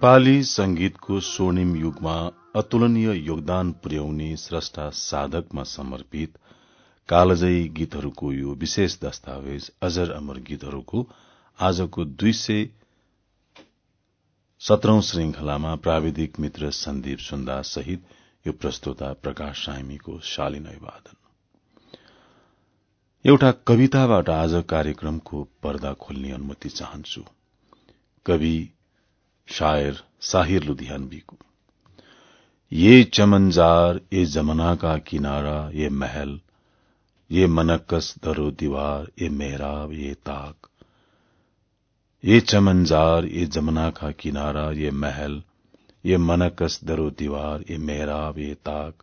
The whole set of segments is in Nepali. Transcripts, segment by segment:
नेपाली संगीतको स्वर्णिम युगमा अतुलनीय योगदान पुर्याउने स्रष्टा साधकमा समर्पित कालजयी गीतहरूको यो विशेष दस्तावेज अजर अमर गीतहरूको आजको दुई सय सत्रौं श्रृंखलामा प्राविधिक मित्र सन्दीप सुन्दास सहित यो प्रस्तोता प्रकाश सामीको शालीन अभिवादन। एउटा कविताबाट आज कार्यक्रमको पर्दा खोल्ने अनुमति चाहन्छु। कवि शायर साहिर लुधियानवीको ये चमनजार, ये जमना का किनारा, ये महल, ये मनक्कस दरो दीवार, ये मेहराब, ये ताक। ये चमनजार, ये जमना का किनारा, ये महल, ये मनकस दरो दीवार, ये मेहराब, ये ताक।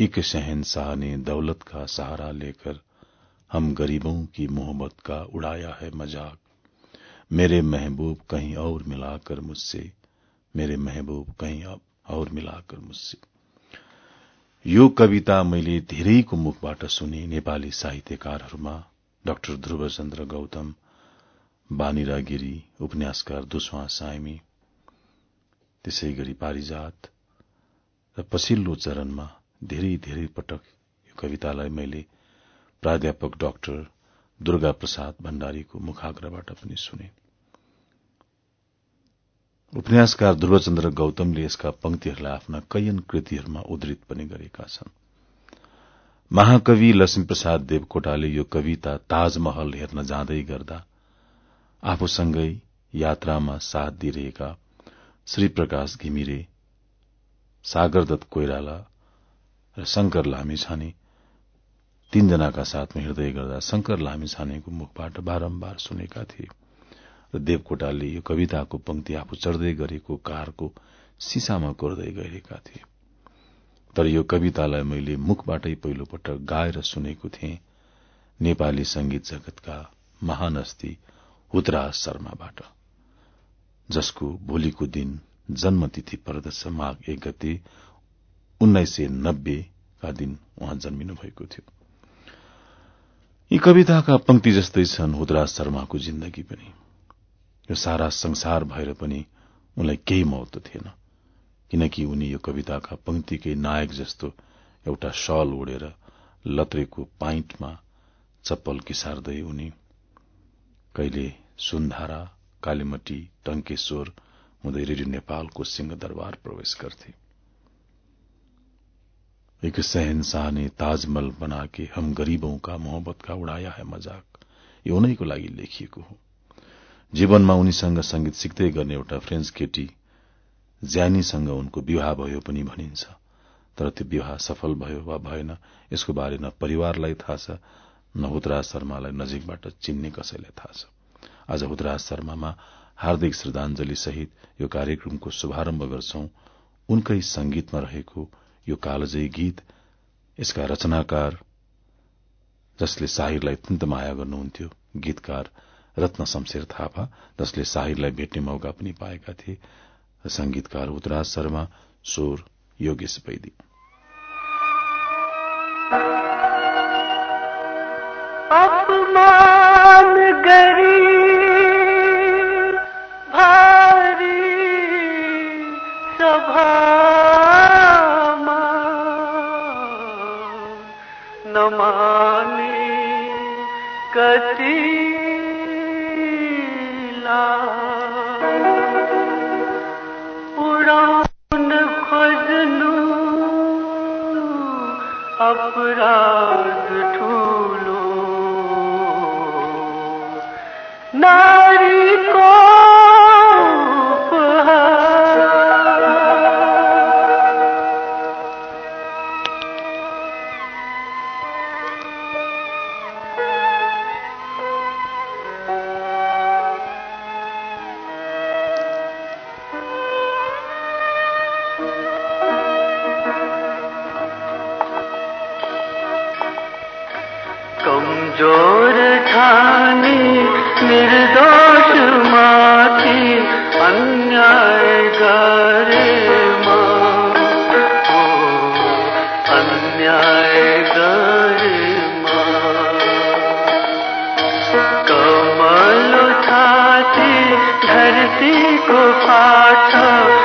एक शहनशाह ने दौलत का सहारा लेकर हम गरीबों की मोहब्बत का उड़ाया है मज़ाक। मेरे महबूब कहीं और मिलाकर मुझसे मेरे महबूब कहीं और मिलाकर मुझसे। यो कविता मैले धेरैको मुखबाट सुने नेपाली साहित्यकारहरूमा डाक्टर ध्रुवचन्द्र गौतम बानिरा गिरी उपन्यासकार दुस्वा साइमी त्यसै गरी पारिजात र पछिल्लो चरणमा धेरै धेरै पटक यो कवितालाई मैले प्राध्यापक डाक्टर दुर्गा प्रसाद भण्डारीको मुखाग्रबाट पनि सुने। उपन्यासकार ध्रुवचन्द्र गौतमले यसका पंक्तिहरूलाई आफ्ना कैयन कृतिहरूमा उद्धृत पनि गरेका छन्। महाकवि लक्ष्मीप्रसाद देवकोटाले यो कविता ताजमहल हेर्न जाँदै गर्दा आफूसँगै यात्रामा साथ दिइरहेका श्री प्रकाश घिमिरे सागरदत्त कोइराला र शंकर लामिछाने तीनजनाका साथमा हिँड्दै गर्दा शंकर लामिछानेको मुखबाट बारम्बार सुनेका थिए। र देवकोटाले यो कविताको पंक्ति आफू चढ्दै गरेको कारको सिसामा कोर्दै गएका थिए। तर यो कवितालाई मैले मुखबाटै पहिलो पटक गाएर सुनेको थिएँ। नेपाली संगीत जगतका महान अस्ति हुतराज शर्माबाट। जसको भोलिको दिन जन्मतिथि पर्दछ माघ एक गते उन्नाइस सय नब्बेका दिन उहाँ जन्मिनु भएको थियो। यी कविताका पंक्ति जस्तै छन् हुदराज शर्माको जिन्दगी पनि। यो सारा संसार भएर पनि उनलाई केही महत्व थिएन किनकि उनी यो कविताका पंक्तिकै नायक जस्तो एउटा सल ओढेर लत्रेको पाइन्टमा चप्पल किसार्दै उनी कहिले सुनधारा कालीमटी टंकेश्वर हुँदै रेडियो नेपालको सिंहदरबार प्रवेश गर्थे। एक शहनशाह ने ताजमहल बना के हम गरीबों का उडाया है मजाक। यो उनैको लागि लेखिएको हो। जीवनमा उनीसँग संगीत सिक्दै गर्ने एउटा फ्रेन्च केटी ज्यानीसँग उनको विवाह भयो पनि भनिन्छ। तर त्यो विवाह सफल भयो वा भएन यसको बारे न परिवारलाई थाहा छ न हुतराज शर्मालाई नजिकबाट चिन्ने कसैलाई थाहा छ। आज हुतराज शर्मामा हार्दिक श्रद्धांजलि सहित यो कार्यक्रमको शुभारम्भ गर्छौं। उनकै संगीतमा रहेको यो कालजयी गीत यसका रचनाकार जसले शाहिरलाई अत्यन्त माया गर्नुहुन्थ्यो गीतकार रत्न शमशेर थापा जसले शाहिरलाई भेट्ने मौका पनि पाएका थिए संगीतकार उत्तराज शर्मा स्वर योगेश वैदी। अपमान गरी الْعَظِيمِ स्मृतिको पाठ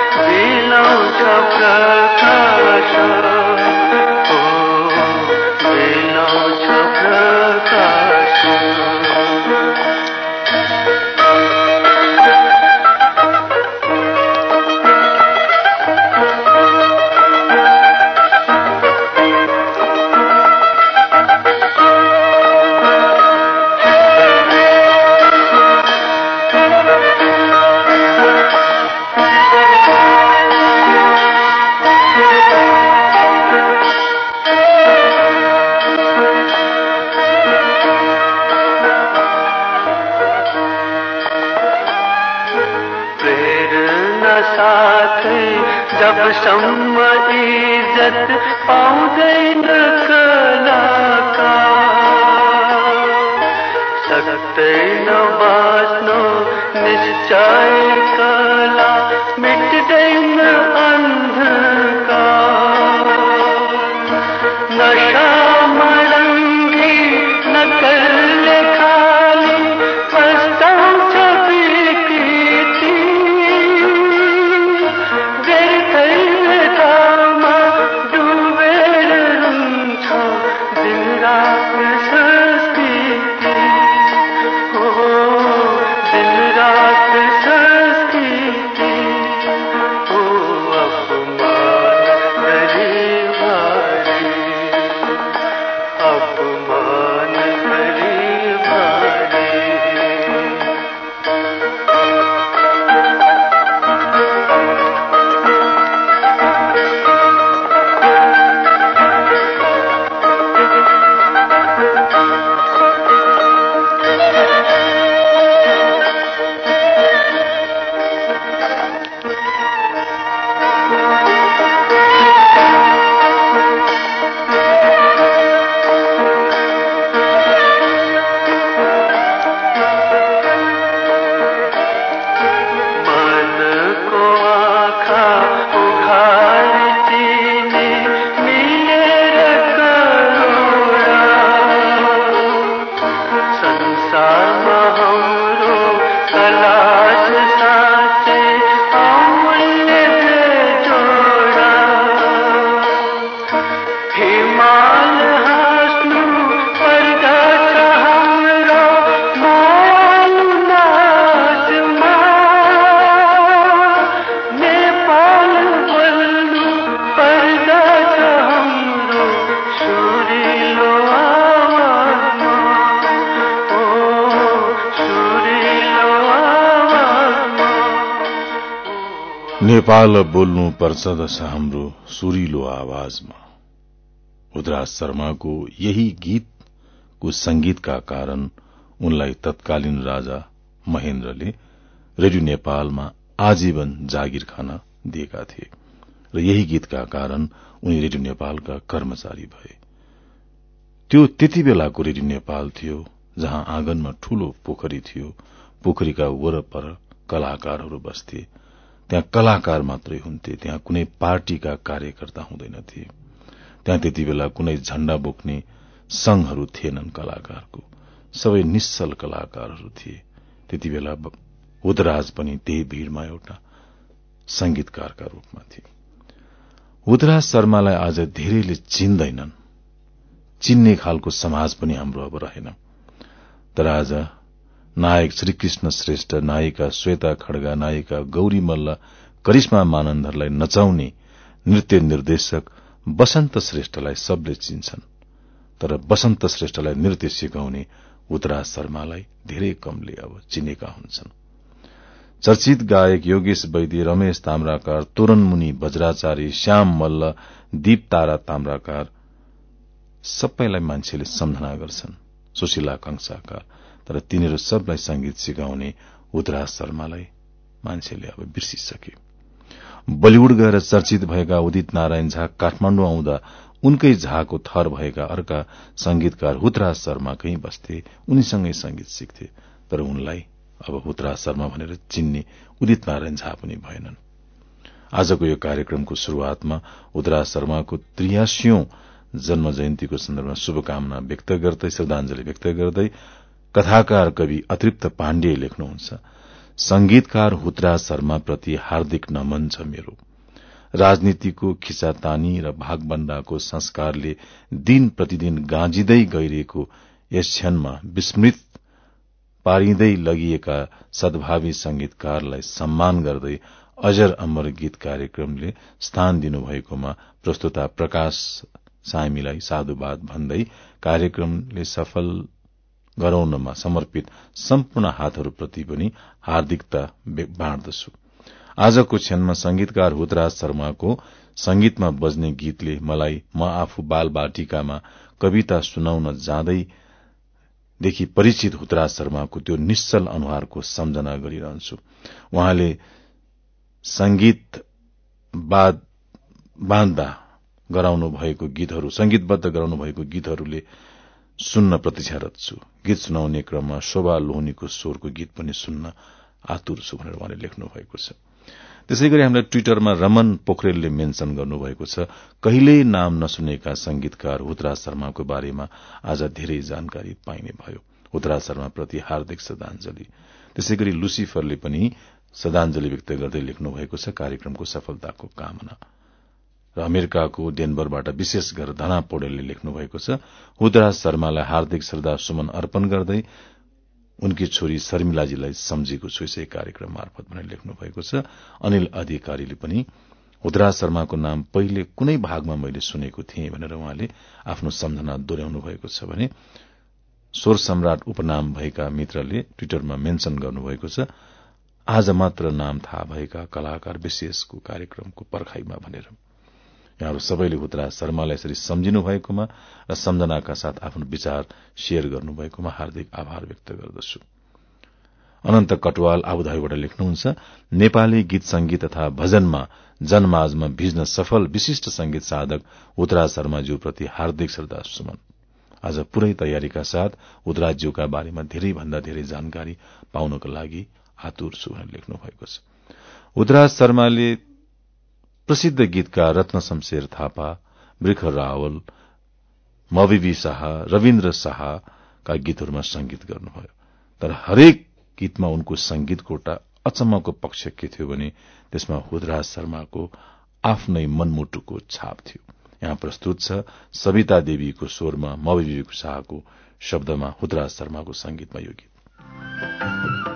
नेपाल बोल्नु पर्छ दश हाम्रो सुरिलो आवाजमा। रुद्राज शर्माको यही गीतको संगीतका कारण उनलाई तत्कालीन राजा महेन्द्रले रेडियो नेपालमा आजीवन जागिर खान दिएका थिए र यही गीतका कारण उनी रेडियो नेपालका कर्मचारी भए। त्यो त्यति बेलाको रेडियो नेपाल थियो जहाँ आँगनमा ठूलो पोखरी थियो। पोखरीका वरपर कलाकारहरू बस्थे। त्यहाँ कलाकार मात्रै हुन्थे त्यहाँ कुनै पार्टीका कार्यकर्ता हुँदैनथे। त्यहाँ त्यति बेला कुनै झण्डा बोक्ने संघहरू थिएनन् कलाकारको। सबै निश्चल कलाकारहरू थिए। त्यति बेला उदराज पनि त्यही भीड़मा एउटा संगीतकारका रूपमा थिए। उदराज शर्मालाई आज धेरैले चिन्दैनन्। चिन्ने खालको समाज पनि हाम्रो अब रहेन। तर आज नायक श्रीकृष्ण श्रेष्ठ नायिका श्वेता खड्गा नायिका गौरी मल्ल करिश्मा मानन्दहरूलाई नचाउने नृत्य निर्देशक वसन्त श्रेष्ठलाई सबले चिन्छन्। तर वसन्त श्रेष्ठलाई नृत्य सिकाउने उतराज शर्मालाई धेरै कमले अब चिनेका हुन्छन्। चर्चित गायक योगेश वैद्य रमेश ताम्राकार तोरण मुनि वज्राचार्य श्याम मल्ल दीप तारा ताम्राकार सबैलाई मान्छेले सम्झना गर्छन्। सुशीला कंसाकार तर तिनीहरू सबलाई संगीत सिकाउने उतराज शर्मालाई मान्छेले अब बिर्सिसके। बलिउड गएर चर्चित भएका उदित नारायण झा काठमाण्डु आउँदा उनकै झाको थर भएका अर्का संगीतकार हुतराज शर्मा कहीँ बस्थे उनीसँगै संगीत सिक्थे तर उनलाई अब हुतराज शर्मा भनेर चिन्ने उदित नारायण झा पनि भएनन्। आजको यो कार्यक्रमको शुरूआतमा उतराज शर्माको त्रियासियौं जन्म जयन्तीको सन्दर्भमा शुभकामना व्यक्त गर्दै श्रद्धांजलि व्यक्त गर्दै कथाकार कवि अतृप्त पाण्डे लेख्नुहुन्छ संगीतकार हुतराज शर्मा प्रति हार्दिक नमन छ मेरो। राजनीतिको खिचातानी र भागबण्डाको संस्कारले दिन प्रतिदिन गाँजिँदै गइरहेको यस क्षणमा विस्मृत पारिँदै लगिएका सद्भावी संगीतकारलाई सम्मान गर्दै अजर अमर गीत कार्यक्रमले स्थान दिनुभएकोमा प्रस्तुता प्रकाश सामीलाई साधुवाद भन्दै कार्यक्रमले सफल गराउनमा समर्पित सम्पूर्ण हातहरूप्रति पनि हार्दिकता बाँड्दछु। आजको क्षणमा संगीतकार हुतराज शर्माको संगीतमा बज्ने गीतले मलाई म आफू बाल बाटिकामा कविता सुनाउन जाँदै देखि परिचित हुतराज शर्माको त्यो निश्चल अनुहारको सम्झना गरिरहन्छु। उहाँले संगीत बाँध्दा गराउनु भएको गीतहरू संगीतबद्ध गराउनु भएको गीतहरूले सुन्न प्रतीक्षारत छु। गीत सुनाउने क्रममा शोभा लोहनीको स्वरको गीत पनि सुन्न आतुर छु भनेर उहाँले लेख्नु भएको छ। त्यसै गरी हामीलाई ट्वीटरमा रमन पोखरेलले मेन्सन गर्नुभएको छ कहिल्यै नाम नसुनेका संगीतकार हुतराज शर्माको बारेमा आज धेरै जानकारी पाइने भयो। हुतराज शर्माप्रति हार्दिक श्रद्धांजलि त्यसै गरी लुसिफरले पनि श्रद्धांजलि व्यक्त गर्दै लेख्नु भएको छ कार्यक्रमको सफलताको कामना। र अमेरिकाको डेनबरबाट विशेष गरेर धना पौडेलले लेख्नु भएको छ हुदराज शर्मालाई हार्दिक श्रद्धा सुमन अर्पण गर्दै उनकी छोरी शर्मिलाजीलाई सम्झेको छु यसै कार्यक्रम मार्फत भनेर लेख्नु भएको छ। अनिल अधिकारीले पनि हुदराज शर्माको नाम पहिले कुनै भागमा मैले सुनेको थिएँ भनेर उहाँले आफ्नो सम्झना दोहोऱ्याउनु भएको छ भने स्वर सम्राट उपनाम भएका मित्रले ट्विटरमा मेन्शन गर्नुभएको छ आज मात्र नाम थाहा भएका कलाकार विशेषको कार्यक्रमको पर्खाईमा भनेर। यहाँहरू सबैले हुतराज शर्मालाई यसरी सम्झिनु भएकोमा र सम्झनाका साथ आफ्नो विचार शेयर गर्नुभएकोमा हार्दिक आभार व्यक्त गर्दछु। अनन्त कटवाल आबुधाबीबाट लेख्नुहुन्छ नेपाली गीत संगीत तथा भजनमा जनमाजमा भिज्न सफल विशिष्ट संगीत साधक उत्तराज शर्माज्यूप्रति हार्दिक श्रद्धा सुमन। आज पूरै तयारीका साथ उत्तराज्यूका बारेमा धेरै भन्दा धेरै जानकारी पाउनको लागि आतुर छु भनेर लेख्नु भएको छ। उत्तराज शर्माले प्रसिद्ध गीतकार रत्न शमशेर थापा वृख रावल मविबी शाह रविन्द्र शाहका गीतहरूमा संगीत गर्नुभयो। तर हरेक गीतमा उनको संगीतको एउटा अचम्मको पक्ष के थियो भने त्यसमा हुदराज शर्माको आफ्नै मनमुटुको छाप थियो। यहाँ प्रस्तुत छ सविता देवीको स्वरमा मविबी शाहको शब्दमा हुदराज शर्माको संगीतमा यो गीत।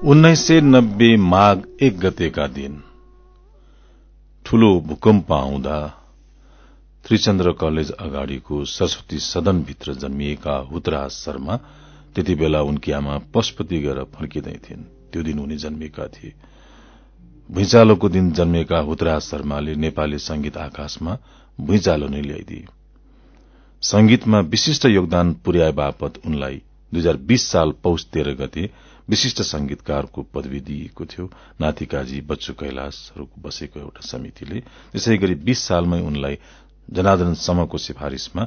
उन्नाइस सय नब्बे माघ एक गतेका दिन। ठूलो भूकम्प आउँदा त्रिचन्द्र कलेज अगाडिको सरस्वती सदनभित्र जन्मिएका हुतराज शर्मा त्यति बेला उनकी आमा पशुपति गएर फर्किँदै थिइन्। त्यो दिन उनी जन्मिएका थिए। भुइँचालोको दिन जन्मिएका हुतराज शर्माले नेपाली संगीत आकाशमा भुइँचालो नै ल्याइदिए। संगीतमा विशिष्ट योगदान पुर्याए बापत उनलाई दुई हजार बीस साल पौष तेह्र गते विशिष्ट संगीतकारको पदवी दिइएको थियो। नातिकाजी बच्चु कैलाशहरूको बसेको एउटा समितिले त्यसै गरी बीस सालमै उनलाई जनार्दन समको सिफारिशमा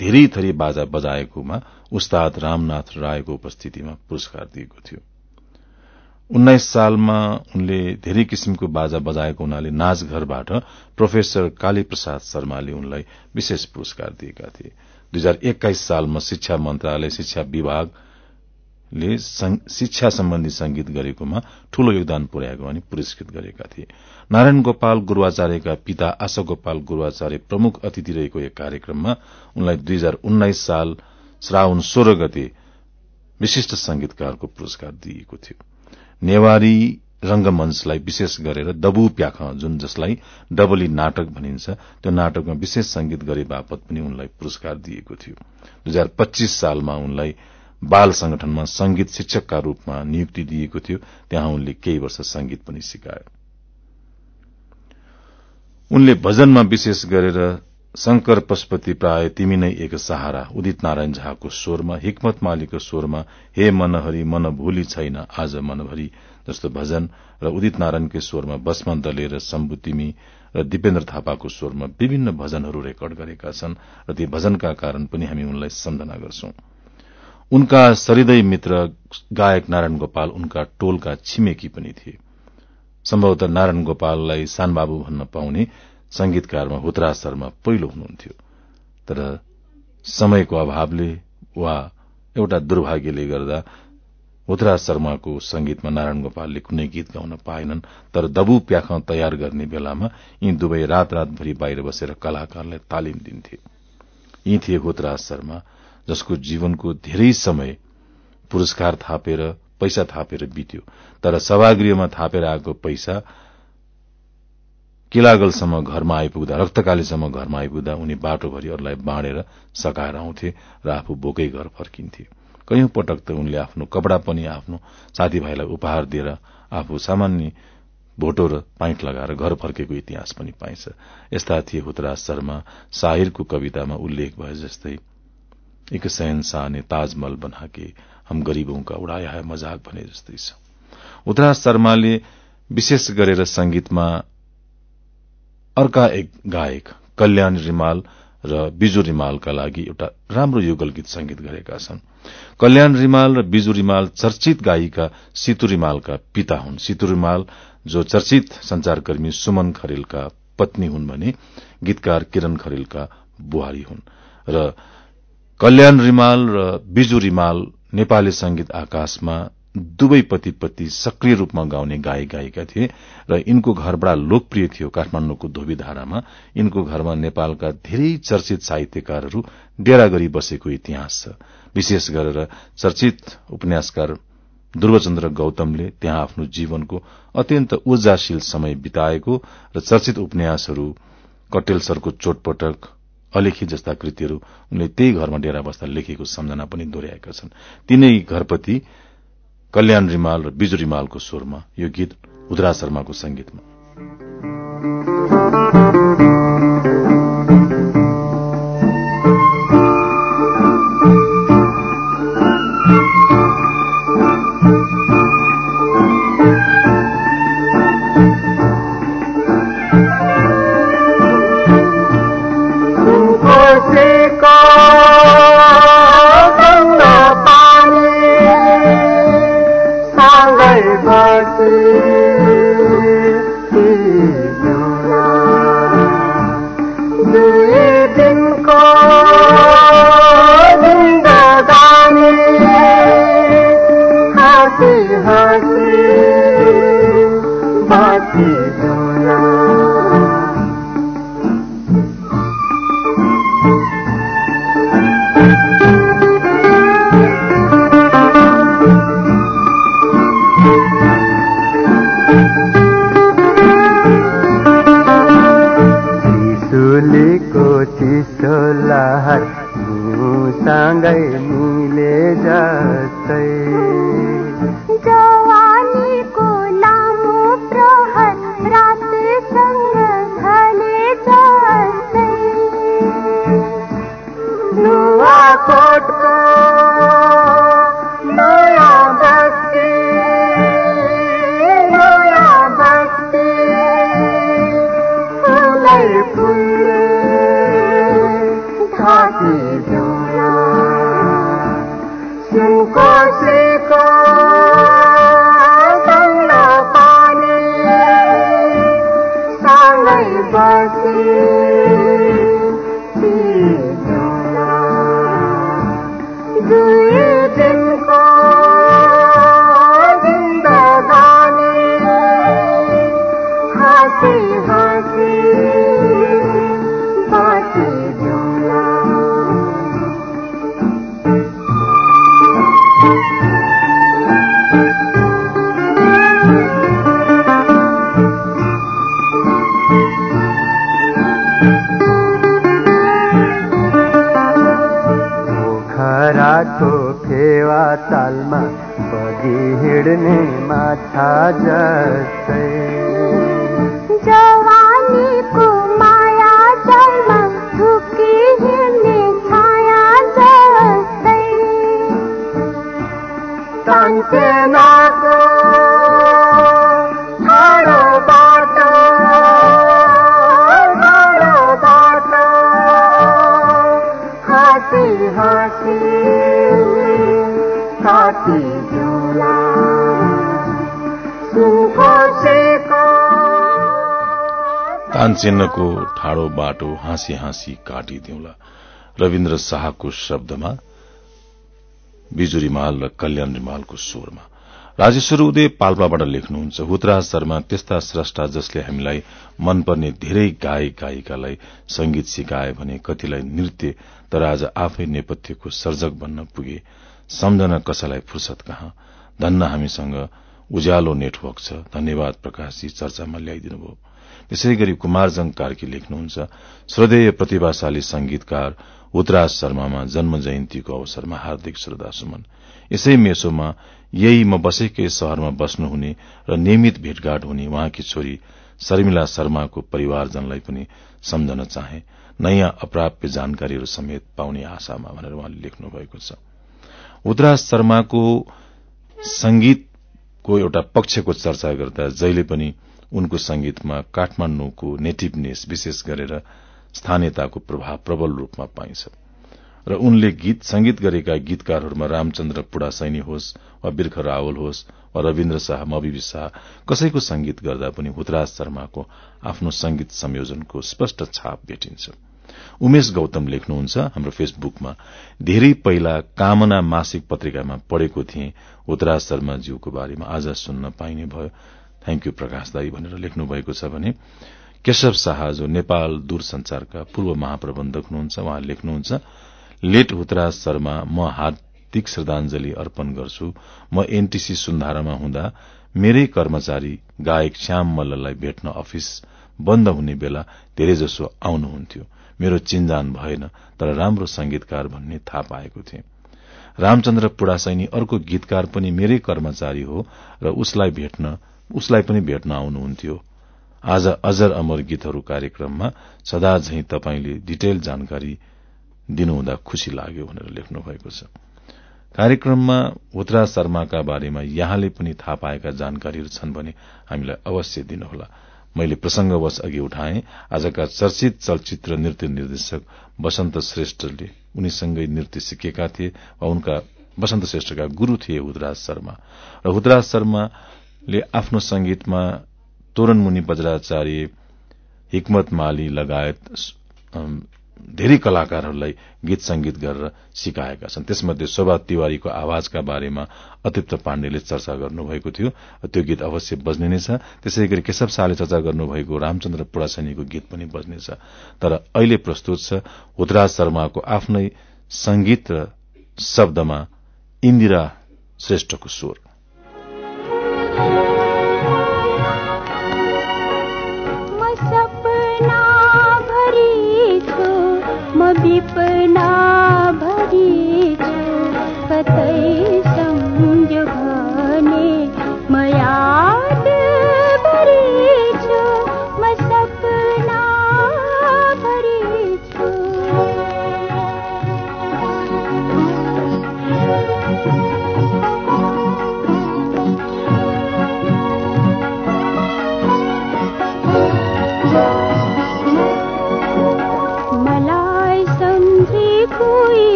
धेरै थरी बाजा बजाएकोमा उस्ताद रामनाथ रायको उपस्थितिमा पुरस्कार दिएको थियो। उन्नाइस सालमा उनले धेरै किसिमको बाजा बजाएको हुनाले नाचघरबाट प्रोफेसर काली प्रसाद शर्माले उनलाई विशेष पुरस्कार दिएका थिए। दुई हजार एक्काइस सालमा शिक्षा मन्त्रालय शिक्षा विभागले शिक्षा सम्बन्धी संगीत गरेकोमा ठूलो योगदान पुर्याएको अनि पुरस्कृत गरेका थिए। नारायण गोपाल गुरूवाचार्यका पिता आशा गोपाल गुरूवाचार्य प्रमुख अतिथि रहेको एक कार्यक्रममा उनलाई दुई हजार उन्नाइस साल श्रावण सोह्र गते विशिष्ट संगीतकारको पुरस्कार दिइएको थियो। नेवारी रंगमंचलाई विशेष गरेर दबु प्याख जुन जसलाई डबली नाटक भनिन्छ त्यो नाटकमा विशेष संगीत गरे बापत पनि उनलाई पुरस्कार दिएको थियो। दुई हजार पच्चीस सालमा उनलाई बाल संगठनमा संगीत शिक्षकका रूपमा नियुक्ति दिएको थियो। त्यहाँ उनले केही वर्ष संगीत पनि सिकाए उनले भजनमा विशेष गरेर शंकर पशुपति प्राय तिमी नै एक सहारा उदित नारायण झाको स्वरमा हिक्मत मालीको स्वरमा हे मनहरी मन भूली छैन आज मनभरी जस्तो भजन र उदित नारायणकै स्वरमा बसमा र शम्भु तिमी र दिपेन्द्र थापाको स्वरमा विभिन्न भजनहरू रेकर्ड गरेका छन् र ती भजनका कारण पनि हामी उनलाई सम्झना गर्छौं। उनका सरिदय मित्र गायक नारायण गोपाल उनका टोलका छिमेकी पनि थिए। सम्भवतः नारायण गोपाललाई सानबाबु भन्न पाउने संगीतकारमा हुतराज शर्मा पहिलो हुनुहुन्थ्यो। तर समयको अभावले वा एउटा दुर्भाग्यले गर्दा हुतराज शर्माको संगीतमा नारायण गोपालले कुनै गीत गाउन पाएनन् तर दबु प्याख तयार गर्ने बेलामा यी दुवै रात रातभरि बाहिर बसेर कलाकारलाई तालिम दिन्थे। यी थिए हुतराज शर्मा जसको जीवनको धेरै समय पुरस्कार थापेर पैसा थापेर बित्यो। तर सभागृहमा थापेर आएको पैसा किलागलसम्म घरमा आइपुग्दा रक्तकालीसम्म घरमा आइपुग्दा उनी बाटोभरि अरूलाई बाँडेर सकाएर आउँथे र आफू बोकै घर फर्किन्थे। कैयौं पटक त उनले आफ्नो कपड़ा पनि आफ्नो साथीभाइलाई उपहार दिएर आफू सामान्य भोटो र पाइट लगाएर घर फर्केको इतिहास पनि पाइन्छ। यस्ता थिए हुतराज शर्मा शाहिरको कवितामा उल्लेख भए जस्तै एक सहनशाह ने ताजमहल बनाके हम गरीबों का उड़ाया है मजाक भने जस्तै छ उतराज शर्माले विशेष गरेर संगीतमा अर्का एक गायक कल्याण रिमाल र बिजु रिमालका लागि एउटा राम्रो युगल गीत संगीत गरेका छन्। कल्याण रिमाल र बिजु रिमाल चर्चित गायिका सितु रिमालका पिता हुन्। सितु रिमाल जो चर्चित संचारकर्मी सुमन खरेलका पत्नी हुन् भने गीतकार किरण खरेलका बुहारी हुन्। र कल्याण रिमाल र बिजु रिमाल नेपाली संगीत आकाशमा दुवै पति पति सक्रिय रूपमा गाउने गायक गायिका थिए र यिनको घर बडा लोकप्रिय थियो। काठमाण्डुको धोबीधारामा यिनको घरमा नेपालका धेरै चर्चित साहित्यकारहरू डेरा गरी बसेको इतिहास छ। विशेष गरेर चर्चित उपन्यासकार ध्रुवचन्द्र गौतमले त्यहाँ आफ्नो जीवनको अत्यन्त ऊर्जाशील समय बिताएको र चर्चित उपन्यासहरू कटेल सरको चोटपटक अलेखी जस्ता कृतिहरू उनले त्यही घरमा डेरा बस्दा लेखेको सम्झना पनि दोहोऱ्याएका छन्। तीनै घरपति कल्याण रिमाल र बिजु रिमालको स्वरमा यो गीत उद्रा शर्माको संगीतमा। बसेको गङ्गा darkness. तानसेनको ठाडो बाटो हाँसी हाँसी काटिदिउँला। रविन्द्र शाहको शब्दमा बिजु रिमाल र कल्याण रिमालको स्वरमा। राजेश्वर उदय पाल्पाबाट लेख्नुहुन्छ हुतराज शर्मा त्यस्ता स्रष्टा जसले हामीलाई मनपर्ने धेरै गायक गायिकालाई संगीत सिकाए भने कतिलाई नृत्य तर आज आफै नेपथ्यको सर्जक बन्न पुगे। सम्झन कसैलाई फुर्सद कहाँ? धन्न हामीसँग उज्यालो नेटवर्क छ। धन्यवाद प्रकाशजी चर्चामा ल्याइदिनुभयो। त्यसै गरी कुमारजङ कार्की लेख्नुहुन्छ श्रद्धेय प्रतिभाशाली संगीतकार उत्तराज शर्मामा जन्म जयन्तीको अवसरमा हार्दिक श्रद्धा सुमन। यसै मेसोमा यही म बसेकै शहरमा बस्नुहुने र नियमित भेटघाट हुने उहाँकी छोरी शर्मिला शर्माको परिवारजनलाई पनि सम्झन चाहे नयाँ अप्राप्य जानकारीहरू समेत पाउने आशामा भनेर उहाँले लेख्नु भएको छ। उत्तराज शर्माको संगीतको एउटा पक्षको चर्चा गर्दा जहिले पनि उनको संगीतमा काठमाण्डुको नेटिभनेस विशेष गरेर स्थानीयताको प्रभाव प्रबल रूपमा पाइन्छ। र उनले गीत संगीत गरेका गीतकारहरूमा रामचन्द्र पुडासैनी होस् वा बिर्ख रावल होस् वा रविन्द्र शाह मविबी शाह कसैको संगीत गर्दा पनि हुतराज शर्माको आफ्नो संगीत संयोजनको स्पष्ट छाप भेटिन्छ। उमेश गौतम लेख्नुहुन्छ हाम्रो फेसबुकमा धेरै पहिला कामना मासिक पत्रिकामा पढेको थिए उत्तराज शर्माज्यूको बारेमा आज सुन्न पाइने भयो। थ्याङ्क यू प्रकाश दाई भनेर लेख्नु भएको छ भने केशव शाह जो नेपाल दूरसंचारका पूर्व महाप्रबन्धक हुनुहुन्छ उहाँ लेख्नुहुन्छ लेट हुतराज शर्मा म हार्दिक श्रद्धांजलि अर्पण गर्छु। म एनटीसी सुन्धारामा हुँदा मेरै कर्मचारी गायक श्याम मल्ललाई भेट्न अफिस बन्द हुने बेला धेरैजसो आउनुहुन्थ्यो। मेरो चिन्जान भएन तर राम्रो संगीतकार भन्ने थाहा पाएको थिएँ। रामचन्द्र पुडासैनी अर्को गीतकार पनि मेरै कर्मचारी हो र उसलाई भेट्न उसलाई पनि भेट्न आउनुहुन्थ्यो। आज अजर अमर गीतहरू कार्यक्रममा सदा झै तपाईँले डिटेल जानकारी दिनुहुँदा खुशी लाग्यो भनेर लेख्नु भएको छ। कार्यक्रममा उत्तरा शर्माका बारेमा यहाँले पनि थाहा पाएका जानकारीहरू छन् भने हामीलाई अवश्य दिनुहोला। मैले प्रसंगवश अघि उठाए आजका चर्चित चलचित्र नृत्य निर्देशक वसन्त श्रेष्ठले उनीसँगै नृत्य सिकेका थिए वा उनका वसन्त श्रेष्ठका गुरू थिए हुदराज शर्मा। र हुदराज शर्माले आफ्नो संगीतमा तोरणमुनि बज्राचार्य हिक्मत माली लगायत धेरै कलाकारहरूलाई गीत संगीत गरेर सिकाएका छन्। त्यसमध्ये शोभा तिवारीको आवाजका बारेमा अतिप्त पाण्डेले चर्चा गर्नुभएको थियो। त्यो गीत अवश्य बज्ने नै छ। त्यसै गरी केशव शाहले चर्चा गर्नुभएको रामचन्द्र पुरासैनीको गीत पनि बज्नेछ तर अहिले प्रस्तुत छ हुतराज शर्माको आफ्नै संगीत र शब्दमा इन्दिरा श्रेष्ठको स्वर। सपना भरी तू मबी पर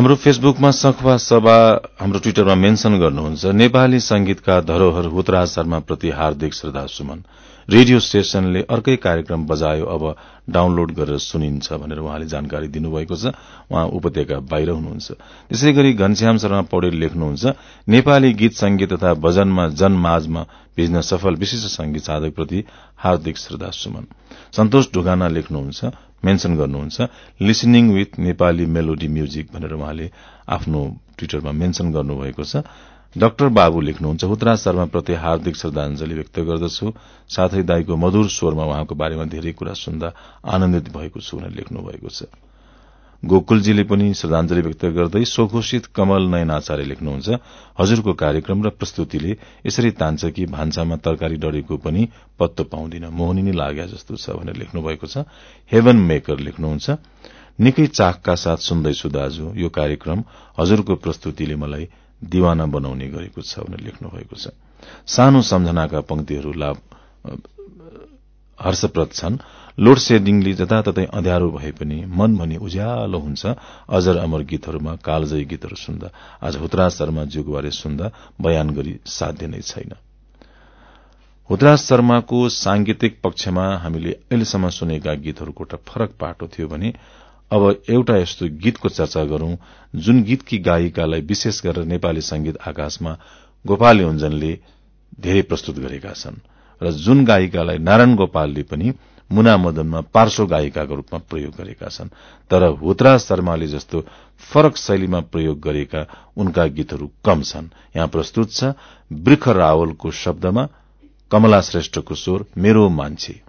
हाम्रो फेसबुकमा सखवा सभा हाम्रो ट्विटरमा मेन्शन गर्नुहुन्छ। नेपाली संगीतका धरोहर हुतराज शर्मा प्रति हार्दिक श्रद्धा सुमन। रेडियो स्टेशनले अर्कै कार्यक्रम बजायो अब डाउनलोड गरेर सुनिन्छ भनेर उहाँले जानकारी दिनुभएको छ। उहाँ उपत्यका बाहिर हुनुहुन्छ। त्यसै गरी घनश्याम शर्मा पौडेल लेख्नुहुन्छ नेपाली गीत संगीत तथा भजनमा जनमाझमा भिज्न सफल विशिष्ट संगीत साधकप्रति हार्दिक श्रद्धा सुमन। सन्तोष ढुगाना लेख्नुहुन्छ मेन्शन गर्नुहुन्छ। Listening with Nepali melody music भनेर उहाँले आफ्नो ट्विटरमा मेन्शन गर्नुभएको छ। डाक्टर बाबु लेख्नुहुन्छ हुतराज शर्माप्रति हार्दिक श्रद्धांजलि व्यक्त गर्दछु। साथै दाईको मधुर स्वरमा उहाँको बारेमा धेरै कुरा सुन्दा आनन्दित भएको छु भनेर लेख्नु भएको छ। गोकुलजीले पनि श्रद्धांजलि व्यक्त गर्दै स्वघोषित कमल नयन आचार्य लेख्नुहुन्छ। हजुरको कार्यक्रम र प्रस्तुतिले यसरी तान्छ कि भान्सामा तरकारी डढेको पनि पत्तो पाउँदिन। मोहनी नै लाग्या जस्तो छ भनेर लेख्नु भएको छ। हेभन मेकर लेख्नुहुन्छ। निकै चाखका साथ सुन्दैछु दाजु। यो कार्यक्रम हजुरको प्रस्तुतिले मलाई दिवाना बनाउने गरेको छ भनेर लेख्नु भएको छ। सानो सम्झनाका पंक्तिहरू हर्षप्रद छन्। लोड सेडिङले जताततै अँध्यारो भए पनि मन भनी उज्यालो हुन्छ। अजर अमर गीतहरूमा कालजयी गीतहरू सुन्दा आज हुतराज शर्माज्यूको बारे सुन्दा बयान गरी साध्य नै छैन। हुतराज शर्माको सांगीतिक पक्षमा हामीले अहिलेसम्म सुनेका गीतहरूको एउटा फरक पाटो थियो भने अब एउटा यस्तो गीतको चर्चा गरौं जुन गीतकी गायिकालाई विशेष गरेर नेपाली संगीत आकाशमा गोपाल योञ्जनले धेरै प्रस्तुत गरेका छन् र जुन गायिकालाई नारायण गोपालले पनि मुना मदनमा पार्श्व गायिकाको रूपमा प्रयोग गरेका छन्। तर हुतराज शर्माले जस्तो फरक शैलीमा प्रयोग गरेका उनका गीतहरू कम छन्। यहाँ प्रस्तुत छ वृख रावलको शब्दमा कमला श्रेष्ठको स्वर मेरो मान्छे।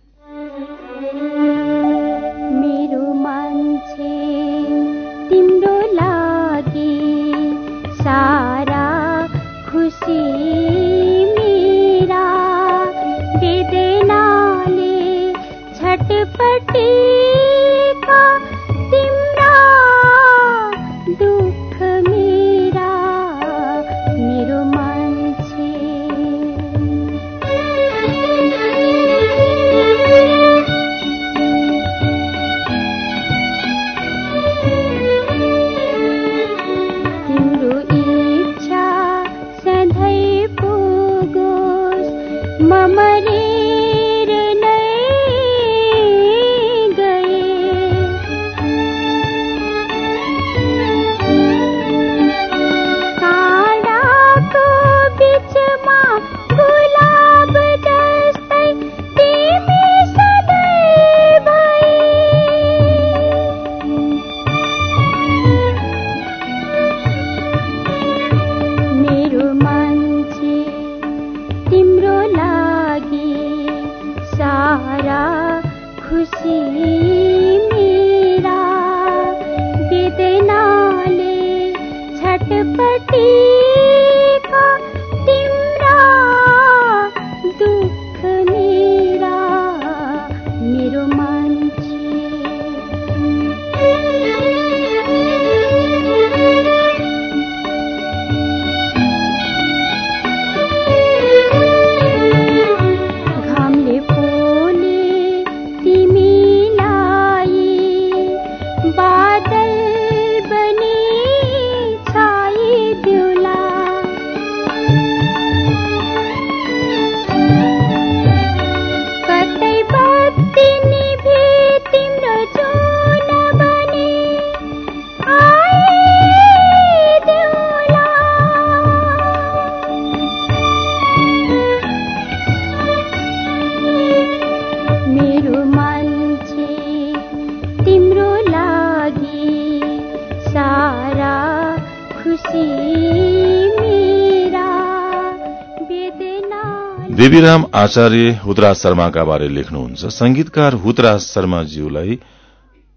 देवीराम आचार्य हुतराज शर्माका बारे लेख्नुहुन्छ। संगीतकार हुतराज शर्माज्यूलाई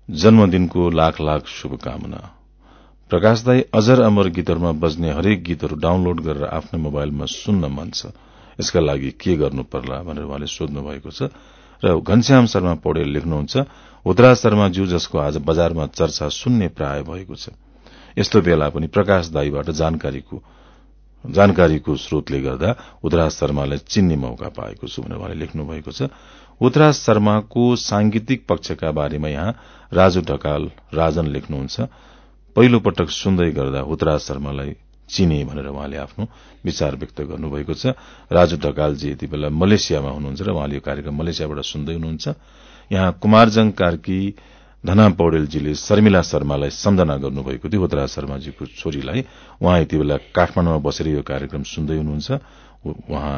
जन्मदिनको लाख लाख शुभकामना। प्रकाश दाई अजर अमर गीतहरूमा बज्ने हरेक गीतहरू डाउनलोड गरेर आफ्नो मोबाइलमा सुन्न मन छ। यसका लागि के गर्नु पर्ला भनेर उहाँले सोध्नु भएको छ। र घनश्याम शर्मा पौडेल लेख्नुहुन्छ हुतराज शर्माज्यू जसको आज बजारमा चर्चा सुन्ने प्राय भएको छ। यस्तो बेला पनि प्रकाश दाईबाट जानकारीको जानकारीको स्रोतले गर्दा उदराज शर्मालाई चिन्ने मौका पाएको छु भनेर उहाँले लेख्नु भएको छ। उदराज शर्माको सांगीतिक पक्षका बारेमा यहाँ राजु ढकाल राजन लेख्नुहुन्छ। पहिलो पटक सुन्दै गर्दा हुतराज शर्मालाई चिने भनेर उहाँले आफ्नो विचार व्यक्त गर्नुभएको छ। राजु ढकालजी यति बेला मलेसियामा हुनुहुन्छ र उहाँले यो कार्यक्रम मलेसियाबाट सुन्दै हुनुहुन्छ। यहाँ कुमारजङ कार्की धना पौडेलजीले शर्मिला शर्मालाई सम्झना गर्नुभएको थियो। होतराज शर्माजीको छोरीलाई उहाँ यति बेला काठमाडौँमा बसेर यो कार्यक्रम सुन्दै हुनुहुन्छ। उहाँ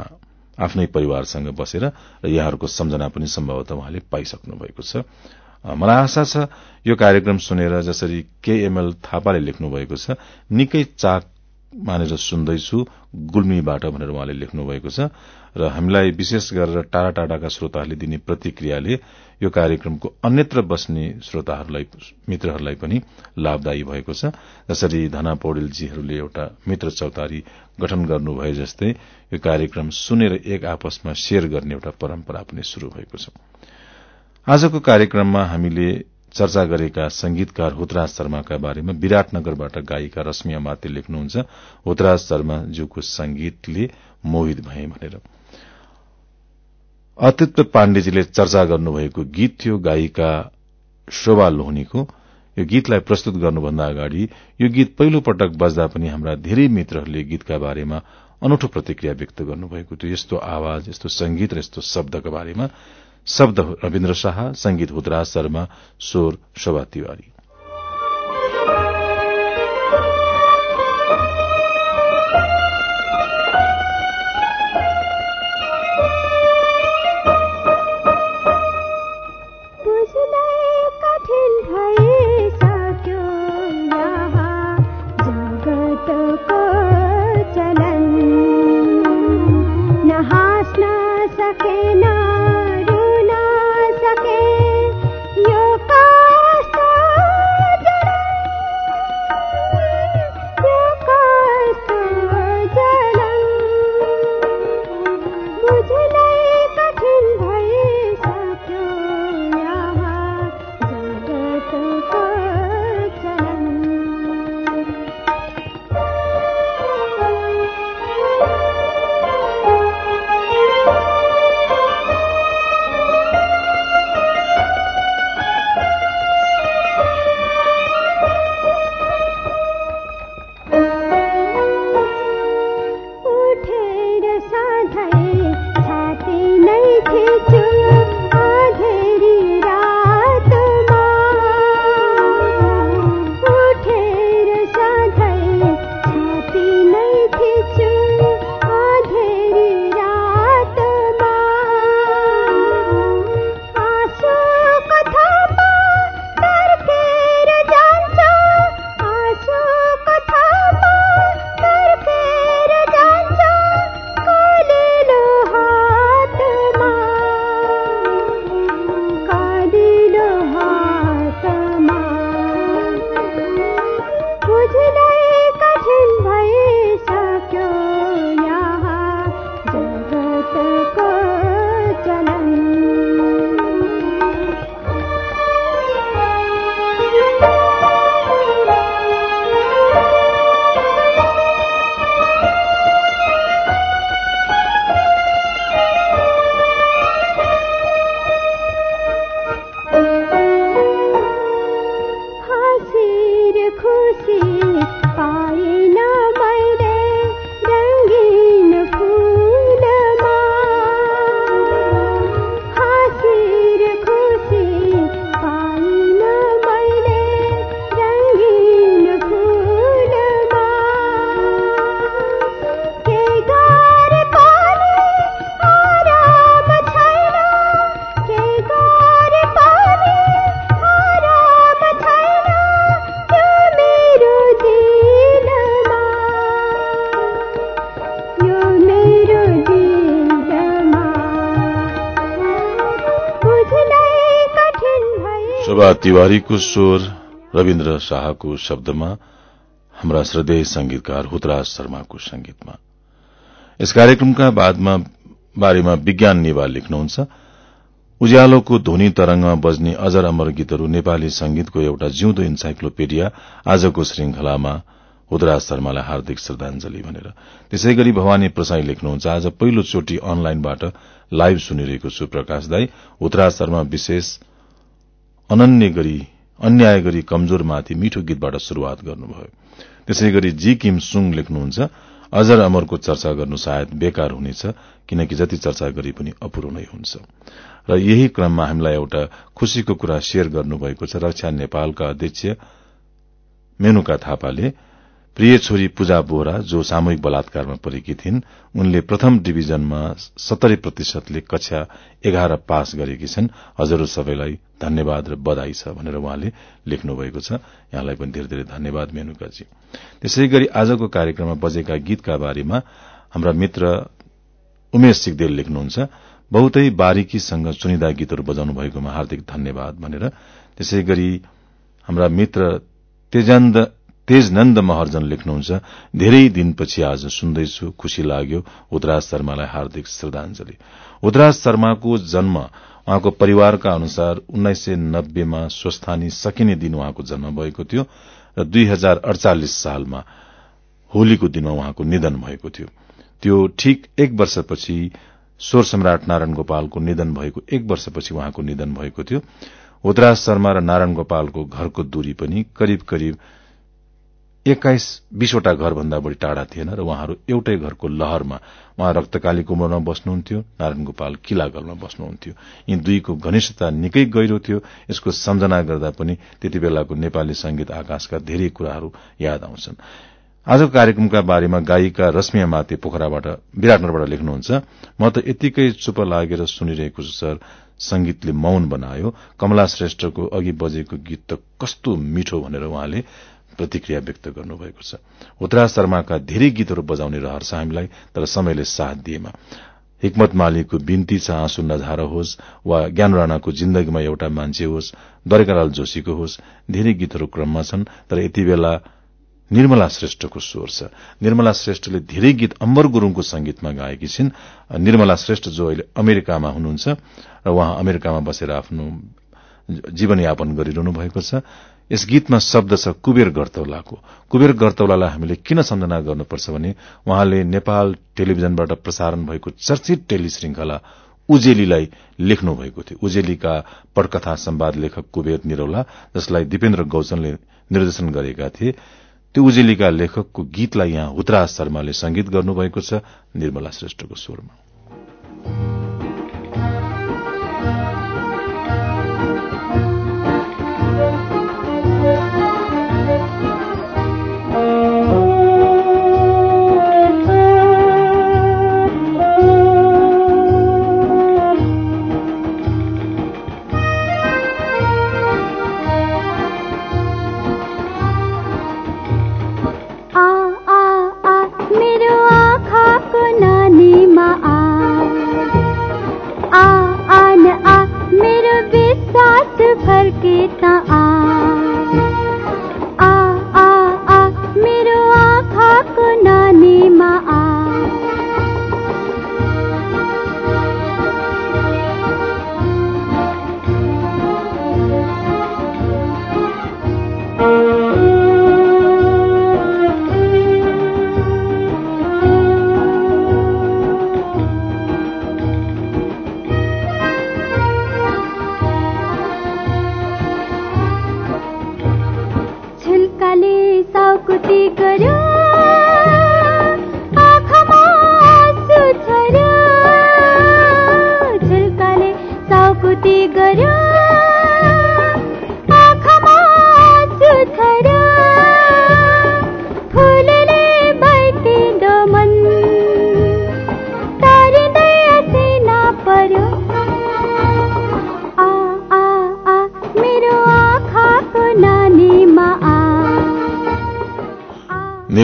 आफ्नै परिवारसँग बसेर र यहाँहरूको सम्झना पनि सम्भवतः उहाँले पाइसक्नु भएको छ मलाई आशा छ यो कार्यक्रम सुनेर जसरी केएमएल थापाले लेख्नु भएको छ निकै चाक मानेर सुन्दैछु गुल्मीबाट भनेर उहाँले लेख्नु भएको छ। र हामीलाई विशेष गरेर टाढा टाढाका श्रोताहरूले दिने प्रतिक्रियाले यो कार्यक्रमको अन्यत्र बस्ने श्रोताहरूलाई मित्रहरूलाई पनि लाभदायी भएको छ। जसरी धना पौडेलजीहरूले एउटा मित्र चौतारी गठन गर्नुभए जस्तै यो कार्यक्रम सुनेर एक आपसमा शेयर गर्ने एउटा परम्परा पनि शुरू भएको छ। आजको कार्यक्रममा हामीले चर्चा गरेका संगीतकार हुतराज शर्माका बारेमा विराटनगरबाट गायिका रश्मिया माते लेख्नुहुन्छ। हुतराज शर्माज्यूको संगीतले मोहित भए भनेर। अतित्व पाण्डेजीले चर्चा गर्नुभएको गीत थियो गायिका शोभा लोहनीको। यो गीतलाई प्रस्तुत गर्नुभन्दा अगाडि यो गीत पहिलो पटक बज्दा पनि हाम्रा धेरै मित्रहरूले गीतका बारेमा अनौठो प्रतिक्रिया व्यक्त गर्नुभएको थियो। यस्तो आवाज यस्तो संगीत र यस्तो शब्दका बारेमा शब्द रविन्द्र शाह संगीत हुतराज शर्मा स्वर शोभा तिवारी। तिवारीको स्वर रविन्द्र शाहको शब्दमा हाम्रा श्रद्धेय संगीतकार हुतराज शर्माको संगीतमा यस कार्यक्रमका बादमा बारेमा विज्ञान नेवाल लेख्नुहुन्छ। उज्यालोको ध्वनि तरंगमा बज्ने अजर अमर गीतहरू नेपाली संगीतको एउटा जिउँदो इन्साइक्लोपीडिया आजको श्रृंखलामा हुदराज शर्मालाई हार्दिक श्रद्धांजलि भनेर। त्यसै गरी भवानी प्रसाई लेख्नुहुन्छ। आज पहिलो चोटि अनलाइनबाट लाइभ सुनिरहेको छु प्रकाश दाई। हुतराज शर्मा विशेष अनन्य गरी अन्याय गरी कमजोरमाथि मिठो गीतबाट शुरूआत गर्नुभयो। त्यसै गरी जी किम सुङ लेख्नुहुन्छ अजर अमरको चर्चा गर्नु सायद बेकार हुनेछ किनकि जति चर्चा गरे पनि अपूरो नै हुन्छ। र यही क्रममा हामीलाई एउटा खुशीको कुरा शेयर गर्नुभएको छ। रक्षा नेपालका अध्यक्ष मेनुका थापाले प्रिय छोरी पूजा बोहरा जो सामूहिक बलात्कारमा परेकी थिइन् उनले प्रथम डिभिजनमा सत्तरी प्रतिशतले कक्षा एघार पास गरेकी छन्। हजुरहरू सबैलाई धन्यवाद र बधाई छ भनेर उहाँले लेख्नु भएको छ। यहाँलाई पनि धेरै धेरै धन्यवाद मेनुकाजी। त्यसै गरी आजको कार्यक्रममा बजेका गीतका बारेमा हाम्रा मित्र उमेश सिगदेल लेख्नुहुन्छ। बहुतै बारीकीसँग चुनिदा गीतहरू बजाउनु भएकोमा हार्दिक धन्यवाद भनेर। त्यसै गरी हाम्रा मित्र तेजान्द तेजनन्द महर्जन लेख्नुहुन्छ। धेरै दिनपछि आज सुन्दैछु। खुशी लाग्यो। उदराज शर्मालाई हार्दिक श्रद्धांजलि उदराज शर्माको जन्म उहाँको परिवारका अनुसार उन्नाइस सय नब्बेमा स्वस्थानी सकिने दिन उहाँको जन्म भएको थियो र दुई हजार अडचालिस सालमा होलीको दिनमा उहाँको निधन भएको थियो। त्यो ठिक एक वर्षपछि स्वर सम्राट नारायण गोपालको निधन भएको एक वर्षपछि उहाँको निधन भएको थियो। उदराज शर्मा र नारायण गोपालको घरको दूरी पनि करिब करिब एक्काइस बीसवटा घरभन्दा बढ़ी टाढ़ा थिएन र उहाँहरू एउटै घरको लहरमा उहाँ रक्तकाली कुमरमा बस्नुहुन्थ्यो नारायण गोपाल किलागलमा बस्नुहुन्थ्यो। यी दुईको घनिष्ठता निकै गहिरो थियो यसको सम्झना गर्दा पनि त्यति बेलाको नेपाली संगीत आकाशका धेरै कुराहरू याद आउँछन्। आजको कार्यक्रमका बारेमा गायिका रश्मिया माते पोखराबाट विराटनगरबाट लेख्नुहुन्छ म त यतिकै चुप लागेर सुनिरहेको छु सर। संगीतले मौन बनायो। कमला श्रेष्ठको अघि बजेको गीत त कस्तो मिठो भनेर उहाँले प्रतिक्रिया व्यक्त गर्नुभएको छ। उत्तरा शर्माका धेरै गीतहरू बजाउने रहर छ हामीलाई तर समयले साथ दिएमा। हिक्मत मालीको बिन्ती छ आँसु नझार होस् वा ज्ञान राणाको जिन्दगीमा एउटा मान्छे होस् दरेकालाल जोशीको होस् धेरै गीतहरू क्रममा छन् तर यति बेला निर्मला श्रेष्ठको स्वर छ। निर्मला श्रेष्ठले धेरै गीत अम्बर गुरूङको संगीतमा गाएकी छिन्। निर्मला श्रेष्ठ जो अहिले अमेरिकामा हुनुहुन्छ र उहाँ अमेरिकामा बसेर आफ्नो जीवनयापन गरिरहनु भएको छ। यस गीतमा शब्द छ कुबेर गर्तौलाको कुबेर गर्तौलालाई हामीले किन सम्झना गर्नुपर्छ भने उहाँले नेपाल टेलिभिजनबाट प्रसारण भएको चर्चित टेली श्रृंखला उजेलीलाई लेख्नु भएको थियो। उजेलीका पटकथा सम्वाद लेखक कुबेर निरौला जसलाई दिपेन्द्र गौचनले निर्देशन गरेका थिए त्यो उजेलीका लेखकको गीतलाई यहाँ हुतराज शर्माले संगीत गर्नुभएको छ। निर्मला श्रेष्ठको स्वरमा।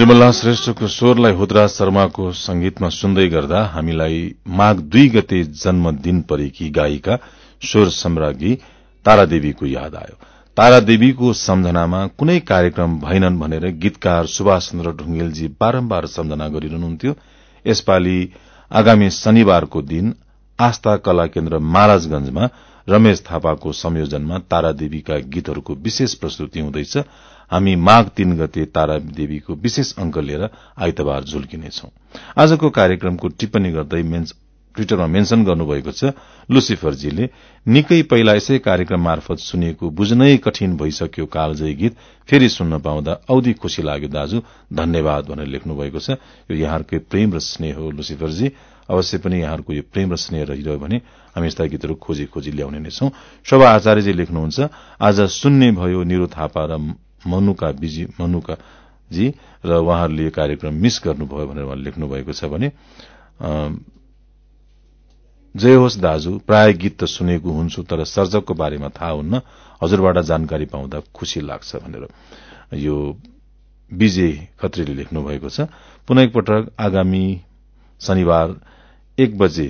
निर्मला श्रेष्ठको स्वरलाई हुदराज शर्माको संगीतमा सुन्दै गर्दा हामीलाई माघ दुई गते जन्मदिन परेकी गायिका स्वर सम्राज्ञी तारादेवीको याद आयो। तारादेवीको सम्झनामा कुनै कार्यक्रम भएनन् भनेर गीतकार सुभाष चन्द्र ढुंगेलजी बारम्बार सम्झना गरिरहनुहुन्थ्यो। यसपालि आगामी शनिबारको दिन आस्था कला केन्द्र महाराजगंजमा रमेश थापाको संयोजनमा तारादेवीका गीतहरूको विशेष प्रस्तुति हुँदैछ। हामी माघ तीन गते तारादेवीको विशेष अंक लिएर आइतबार झुल्किनेछौ। आजको कार्यक्रमको टिप्पणी गर्दै ट्विटरमा मेन्शन गर्नुभएको छ लुसिफरजीले निकै पहिला यसै कार्यक्रम मार्फत सुनिएको बुझ्नै कठिन भइसक्यो कालजयी गीत फेरि सुन्न पाउँदा औधी खुशी लाग्यो दाजु धन्यवाद भनेर लेख्नु भएको छ। यो यहाँहरूकै प्रेम र स्नेह हो लुसिफरजी। अवश्य पनि यहाँहरूको यो प्रेम र स्नेह रहिरह्यो भने हामी यस्ता गीतहरू खोजी खोजी ल्याउने नै छौं। शोभा आचार्यजी लेख्नुहुन्छ आज सुन्ने भयो निरु थापा र मनुका बिजी मनुका जी र उहाँहरूले यो कार्यक्रम मिस गर्नुभयो भनेर उहाँले लेख्नु भएको छ भने जय होस् दाजु प्राय गीत त सुनेको हुन्छु तर सर्जकको बारेमा थाहा हुन्न हजुरबाट जानकारी पाउँदा खुशी लाग्छ भनेर यो विजय खत्रीले लेख्नु भएको छ। पुनः एकपटक आगामी शनिबार एक बजे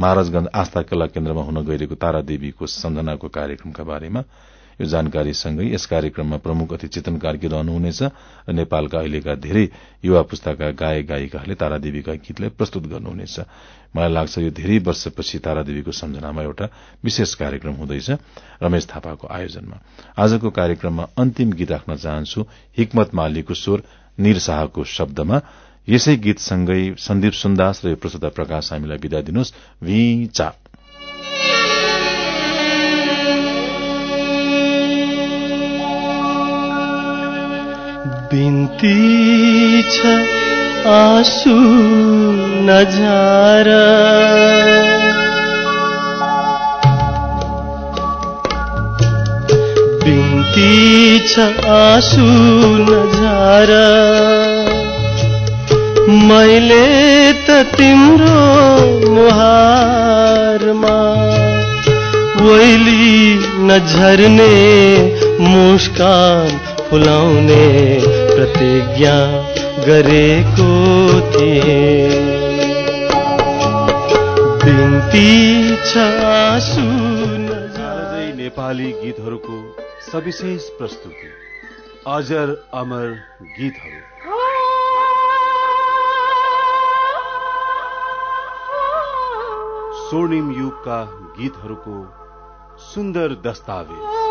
महाराजगंज आस्था कला केन्द्रमा हुन गइरहेको तारादेवीको सम्झनाको कार्यक्रमका बारेमा यो जानकारीसँगै यस कार्यक्रममा प्रमुख अतिथि चितन कार्की रहनुहुनेछ नेपालका अहिलेका धेरै युवा पुस्ताका गायक गायिकाहरूले तारादेवीका गीतलाई प्रस्तुत गर्नुहुनेछ। मलाई लाग्छ यो धेरै वर्षपछि तारादेवीको सम्झनामा एउटा विशेष कार्यक्रम हुँदैछ रमेश थापाको आयोजनमा। आजको कार्यक्रममा अन्तिम गीत राख्न चाहन्छु हिक्मत मालीको स्वर निर शाहको शब्दमा। यसै गीतसँगै सन्दीप सुन्दास र यो प्रस्तुता प्रकाश हामीलाई विदा दिनुहोस्। बिन्ती छ आँसु नझार बिन्ती छ आँसु नझार मैले त तिम्रो मुहारमा वैली नझर्ने मुस्कान फुलाउने प्रतिज्ञा गरेको थिए बिन्ती छ नेपाली गीतहरूको सविशेष प्रस्तुति। अजर अमर गीतहरू। स्वर्णिम युगका गीतहरूको सुन्दर दस्तावेज।